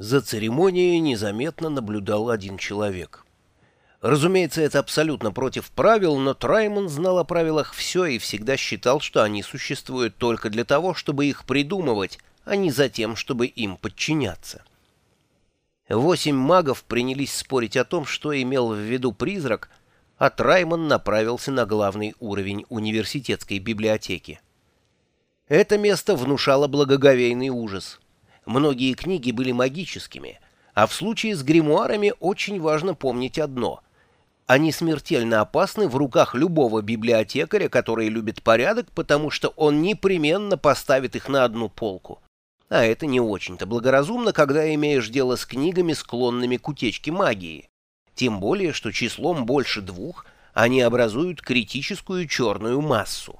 За церемонией незаметно наблюдал один человек. Разумеется, это абсолютно против правил, но Траймон знал о правилах все и всегда считал, что они существуют только для того, чтобы их придумывать, а не за тем, чтобы им подчиняться. Восемь магов принялись спорить о том, что имел в виду призрак, а Траймон направился на главный уровень университетской библиотеки. Это место внушало благоговейный ужас — Многие книги были магическими, а в случае с гримуарами очень важно помнить одно. Они смертельно опасны в руках любого библиотекаря, который любит порядок, потому что он непременно поставит их на одну полку. А это не очень-то благоразумно, когда имеешь дело с книгами, склонными к утечке магии. Тем более, что числом больше двух они образуют критическую черную массу.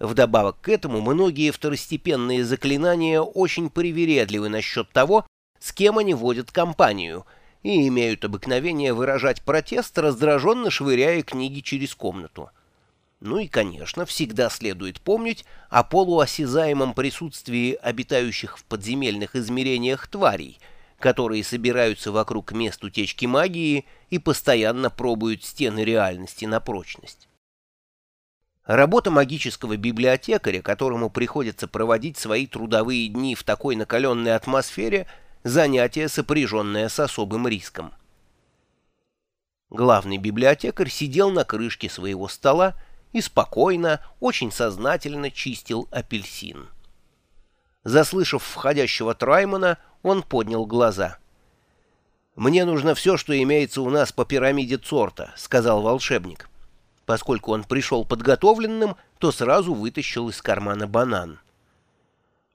Вдобавок к этому, многие второстепенные заклинания очень привередливы насчет того, с кем они водят компанию, и имеют обыкновение выражать протест, раздраженно швыряя книги через комнату. Ну и, конечно, всегда следует помнить о полуосязаемом присутствии обитающих в подземельных измерениях тварей, которые собираются вокруг мест утечки магии и постоянно пробуют стены реальности на прочность. Работа магического библиотекаря, которому приходится проводить свои трудовые дни в такой накаленной атмосфере, занятие, сопряженное с особым риском. Главный библиотекарь сидел на крышке своего стола и спокойно, очень сознательно чистил апельсин. Заслышав входящего Траймана, он поднял глаза. «Мне нужно все, что имеется у нас по пирамиде Цорта», — сказал волшебник. Поскольку он пришел подготовленным, то сразу вытащил из кармана банан.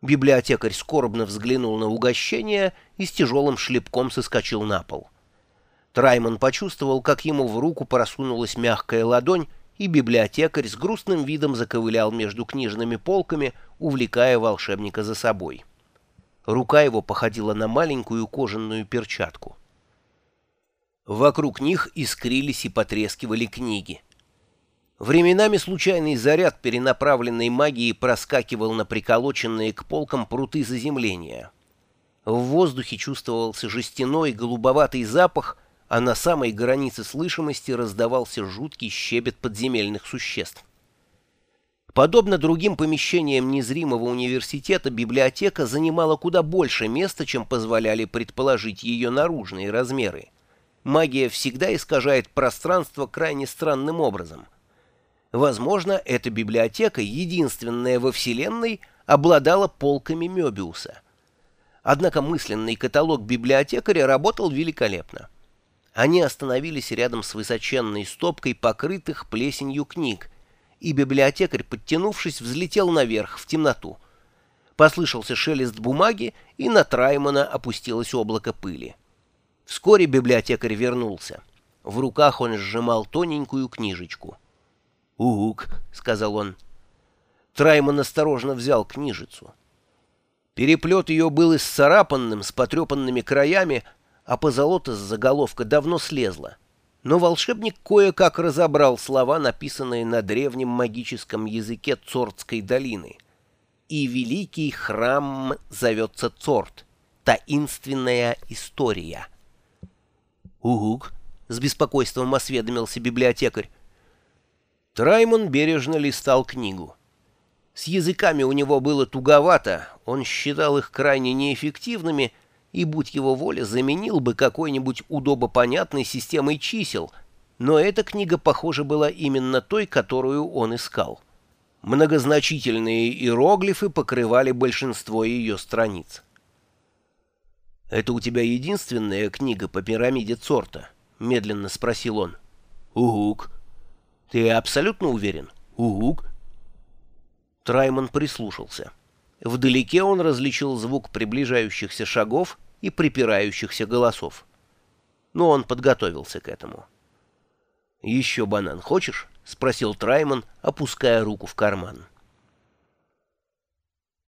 Библиотекарь скорбно взглянул на угощение и с тяжелым шлепком соскочил на пол. Трайман почувствовал, как ему в руку просунулась мягкая ладонь, и библиотекарь с грустным видом заковылял между книжными полками, увлекая волшебника за собой. Рука его походила на маленькую кожаную перчатку. Вокруг них искрились и потрескивали книги. Временами случайный заряд перенаправленной магии проскакивал на приколоченные к полкам пруты заземления. В воздухе чувствовался жестяной голубоватый запах, а на самой границе слышимости раздавался жуткий щебет подземельных существ. Подобно другим помещениям незримого университета, библиотека занимала куда больше места, чем позволяли предположить ее наружные размеры. Магия всегда искажает пространство крайне странным образом — Возможно, эта библиотека, единственная во Вселенной, обладала полками Мёбиуса. Однако мысленный каталог библиотекаря работал великолепно. Они остановились рядом с высоченной стопкой покрытых плесенью книг, и библиотекарь, подтянувшись, взлетел наверх, в темноту. Послышался шелест бумаги, и на Траймана опустилось облако пыли. Вскоре библиотекарь вернулся. В руках он сжимал тоненькую книжечку — «Ук», — сказал он. Трайман осторожно взял книжицу. Переплет ее был исцарапанным, с потрепанными краями, а позолота с заголовка давно слезла. Но волшебник кое-как разобрал слова, написанные на древнем магическом языке Цортской долины. «И великий храм зовется Цорт, таинственная история». «Угук», — с беспокойством осведомился библиотекарь. Траймон бережно листал книгу. С языками у него было туговато, он считал их крайне неэффективными и, будь его воля, заменил бы какой-нибудь удобопонятной системой чисел, но эта книга, похоже, была именно той, которую он искал. Многозначительные иероглифы покрывали большинство ее страниц. «Это у тебя единственная книга по пирамиде Цорта?» — медленно спросил он. «Угук», ты абсолютно уверен? Угук. Трайман прислушался. Вдалеке он различил звук приближающихся шагов и припирающихся голосов. Но он подготовился к этому. «Еще банан хочешь?» — спросил Трайман, опуская руку в карман.